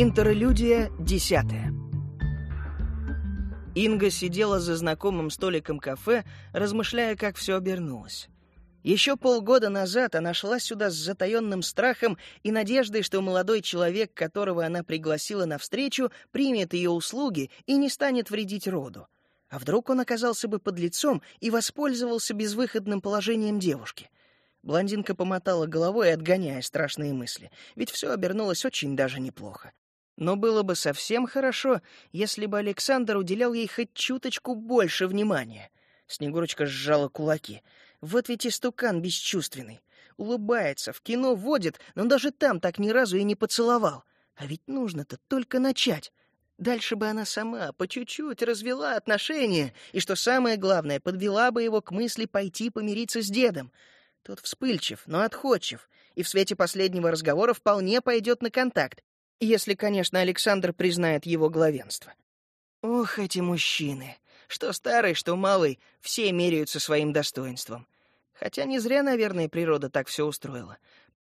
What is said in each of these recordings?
Интерлюдия десятая. Инга сидела за знакомым столиком кафе, размышляя, как все обернулось. Еще полгода назад она шла сюда с затаенным страхом и надеждой, что молодой человек, которого она пригласила на встречу, примет ее услуги и не станет вредить роду. А вдруг он оказался бы под лицом и воспользовался безвыходным положением девушки? Блондинка помотала головой, отгоняя страшные мысли, ведь все обернулось очень даже неплохо. Но было бы совсем хорошо, если бы Александр уделял ей хоть чуточку больше внимания. Снегурочка сжала кулаки. Вот ведь истукан бесчувственный. Улыбается, в кино водит, но даже там так ни разу и не поцеловал. А ведь нужно-то только начать. Дальше бы она сама по чуть-чуть развела отношения, и, что самое главное, подвела бы его к мысли пойти помириться с дедом. Тот вспыльчив, но отходчив, и в свете последнего разговора вполне пойдет на контакт, если, конечно, Александр признает его главенство. Ох, эти мужчины! Что старый, что малый, все меряются своим достоинством. Хотя не зря, наверное, природа так все устроила.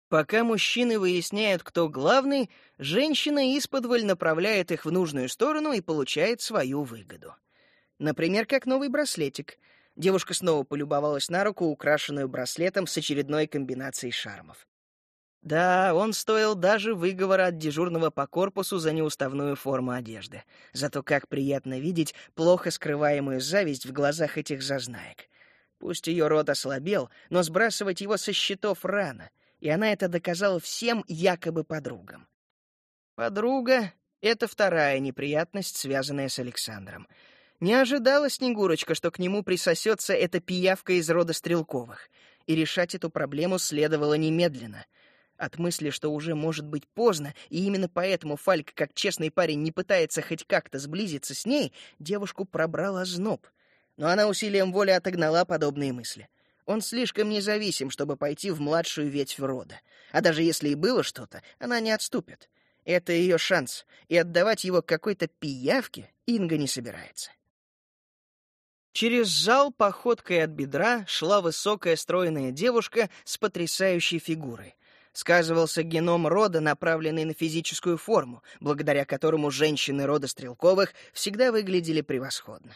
Пока мужчины выясняют, кто главный, женщина исподволь направляет их в нужную сторону и получает свою выгоду. Например, как новый браслетик. Девушка снова полюбовалась на руку, украшенную браслетом с очередной комбинацией шармов. Да, он стоил даже выговора от дежурного по корпусу за неуставную форму одежды. Зато как приятно видеть плохо скрываемую зависть в глазах этих зазнаек. Пусть ее рот ослабел, но сбрасывать его со счетов рано, и она это доказала всем якобы подругам. Подруга — это вторая неприятность, связанная с Александром. Не ожидала Снегурочка, что к нему присосется эта пиявка из рода Стрелковых, и решать эту проблему следовало немедленно — от мысли, что уже может быть поздно, и именно поэтому Фальк, как честный парень, не пытается хоть как-то сблизиться с ней, девушку пробрал озноб. Но она усилием воли отогнала подобные мысли. Он слишком независим, чтобы пойти в младшую ветвь рода. А даже если и было что-то, она не отступит. Это ее шанс, и отдавать его какой-то пиявке Инга не собирается. Через зал походкой от бедра шла высокая стройная девушка с потрясающей фигурой сказывался геном рода, направленный на физическую форму, благодаря которому женщины рода Стрелковых всегда выглядели превосходно.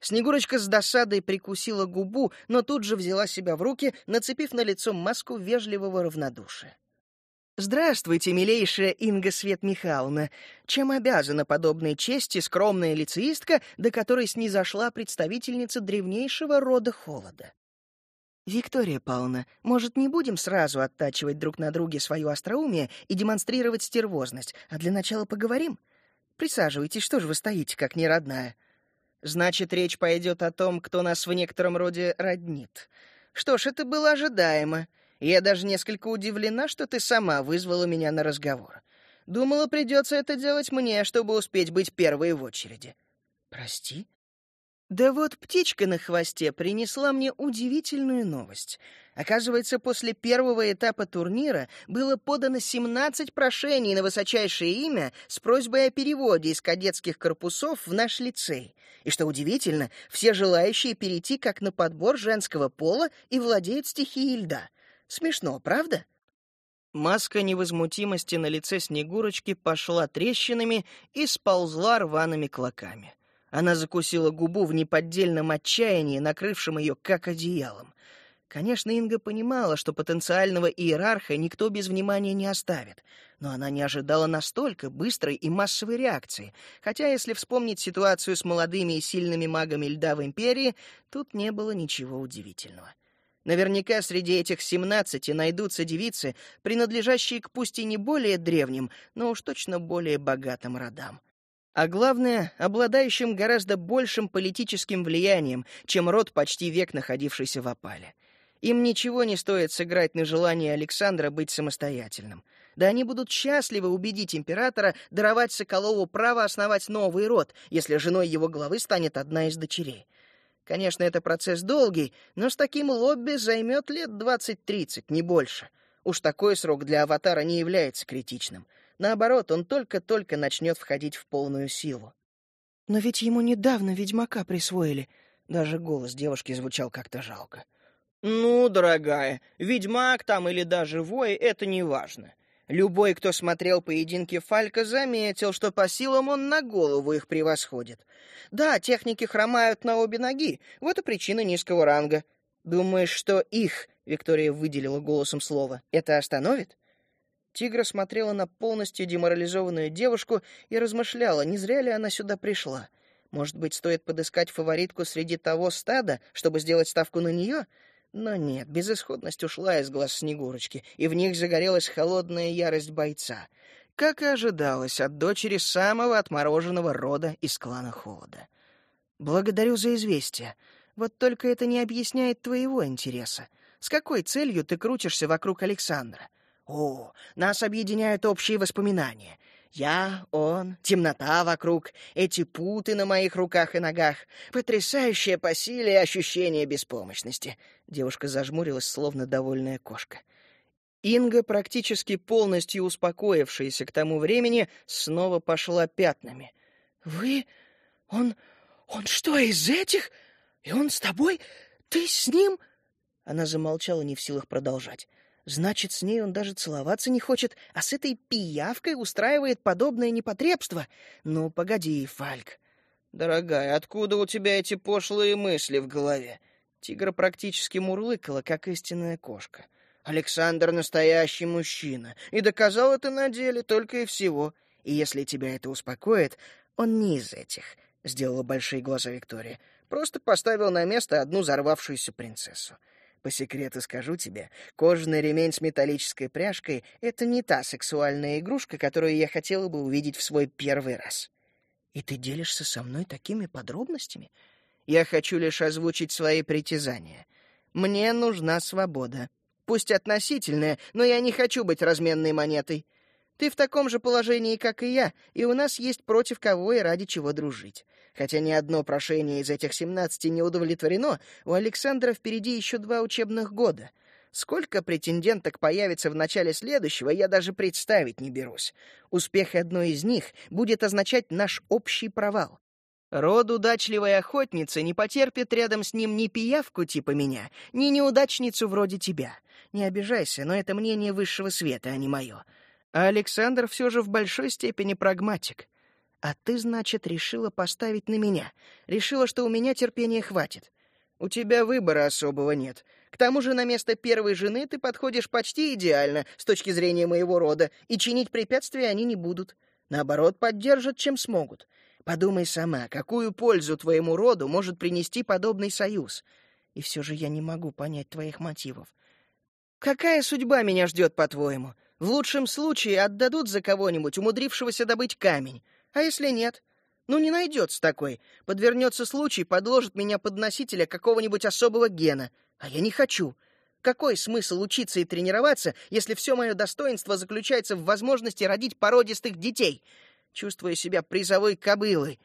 Снегурочка с досадой прикусила губу, но тут же взяла себя в руки, нацепив на лицо маску вежливого равнодушия. «Здравствуйте, милейшая Инга Свет Михайловна. Чем обязана подобной чести скромная лицеистка, до которой снизошла представительница древнейшего рода холода?» «Виктория Павловна, может, не будем сразу оттачивать друг на друге свое остроумие и демонстрировать стервозность, а для начала поговорим? Присаживайтесь, что же вы стоите, как неродная?» «Значит, речь пойдет о том, кто нас в некотором роде роднит. Что ж, это было ожидаемо. Я даже несколько удивлена, что ты сама вызвала меня на разговор. Думала, придется это делать мне, чтобы успеть быть первой в очереди». «Прости?» Да вот птичка на хвосте принесла мне удивительную новость. Оказывается, после первого этапа турнира было подано 17 прошений на высочайшее имя с просьбой о переводе из кадетских корпусов в наш лицей. И что удивительно, все желающие перейти как на подбор женского пола и владеют стихией льда. Смешно, правда? Маска невозмутимости на лице Снегурочки пошла трещинами и сползла рваными клоками. Она закусила губу в неподдельном отчаянии, накрывшем ее как одеялом. Конечно, Инга понимала, что потенциального иерарха никто без внимания не оставит, но она не ожидала настолько быстрой и массовой реакции, хотя, если вспомнить ситуацию с молодыми и сильными магами льда в Империи, тут не было ничего удивительного. Наверняка среди этих семнадцати найдутся девицы, принадлежащие к пусть и не более древним, но уж точно более богатым родам а главное, обладающим гораздо большим политическим влиянием, чем род почти век находившийся в опале. Им ничего не стоит сыграть на желание Александра быть самостоятельным. Да они будут счастливы убедить императора даровать Соколову право основать новый род, если женой его главы станет одна из дочерей. Конечно, это процесс долгий, но с таким лобби займет лет двадцать-тридцать, не больше. Уж такой срок для аватара не является критичным. Наоборот, он только-только начнет входить в полную силу. «Но ведь ему недавно ведьмака присвоили». Даже голос девушки звучал как-то жалко. «Ну, дорогая, ведьмак там или даже вой — это не важно. Любой, кто смотрел поединки Фалька, заметил, что по силам он на голову их превосходит. Да, техники хромают на обе ноги, вот и причина низкого ранга. Думаешь, что их, Виктория выделила голосом слово, это остановит? Тигра смотрела на полностью деморализованную девушку и размышляла, не зря ли она сюда пришла. Может быть, стоит подыскать фаворитку среди того стада, чтобы сделать ставку на нее? Но нет, безысходность ушла из глаз Снегурочки, и в них загорелась холодная ярость бойца, как и ожидалось от дочери самого отмороженного рода из клана Холода. «Благодарю за известие. Вот только это не объясняет твоего интереса. С какой целью ты крутишься вокруг Александра? О, нас объединяют общие воспоминания. Я, он, темнота вокруг, эти путы на моих руках и ногах, потрясающее по силе ощущение беспомощности. Девушка зажмурилась, словно довольная кошка. Инга, практически полностью успокоившаяся к тому времени, снова пошла пятнами. «Вы? Он... он что, из этих? И он с тобой? Ты с ним?» Она замолчала, не в силах продолжать. Значит, с ней он даже целоваться не хочет, а с этой пиявкой устраивает подобное непотребство? Ну, погоди, Фальк. Дорогая, откуда у тебя эти пошлые мысли в голове? Тигра практически мурлыкала, как истинная кошка. Александр настоящий мужчина, и доказал это на деле только и всего. И если тебя это успокоит, он не из этих, — сделала большие глаза Виктория. Просто поставил на место одну взорвавшуюся принцессу. По секрету скажу тебе, кожаный ремень с металлической пряжкой — это не та сексуальная игрушка, которую я хотела бы увидеть в свой первый раз. И ты делишься со мной такими подробностями? Я хочу лишь озвучить свои притязания. Мне нужна свобода. Пусть относительная, но я не хочу быть разменной монетой. Ты в таком же положении, как и я, и у нас есть против кого и ради чего дружить. Хотя ни одно прошение из этих семнадцати не удовлетворено, у Александра впереди еще два учебных года. Сколько претенденток появится в начале следующего, я даже представить не берусь. Успех одной из них будет означать наш общий провал. Род удачливой охотницы не потерпит рядом с ним ни пиявку типа меня, ни неудачницу вроде тебя. Не обижайся, но это мнение высшего света, а не мое. А Александр все же в большой степени прагматик. А ты, значит, решила поставить на меня. Решила, что у меня терпения хватит. У тебя выбора особого нет. К тому же на место первой жены ты подходишь почти идеально с точки зрения моего рода, и чинить препятствия они не будут. Наоборот, поддержат, чем смогут. Подумай сама, какую пользу твоему роду может принести подобный союз. И все же я не могу понять твоих мотивов. Какая судьба меня ждет, по-твоему? В лучшем случае отдадут за кого-нибудь, умудрившегося добыть камень. А если нет? Ну, не найдется такой. Подвернется случай, подложит меня под носителя какого-нибудь особого гена. А я не хочу. Какой смысл учиться и тренироваться, если все мое достоинство заключается в возможности родить породистых детей? Чувствую себя призовой кобылой.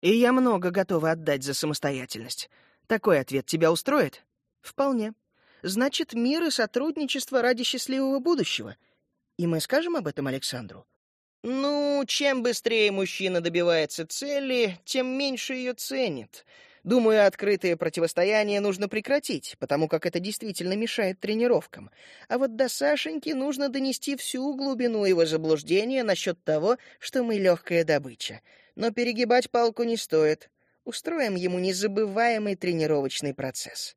И я много готова отдать за самостоятельность. Такой ответ тебя устроит? Вполне. Значит, мир и сотрудничество ради счастливого будущего. И мы скажем об этом Александру? Ну, чем быстрее мужчина добивается цели, тем меньше ее ценит. Думаю, открытое противостояние нужно прекратить, потому как это действительно мешает тренировкам. А вот до Сашеньки нужно донести всю глубину его заблуждения насчет того, что мы легкая добыча. Но перегибать палку не стоит. Устроим ему незабываемый тренировочный процесс.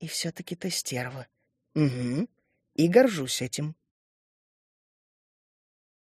И все-таки ты стерва. Угу. И горжусь этим.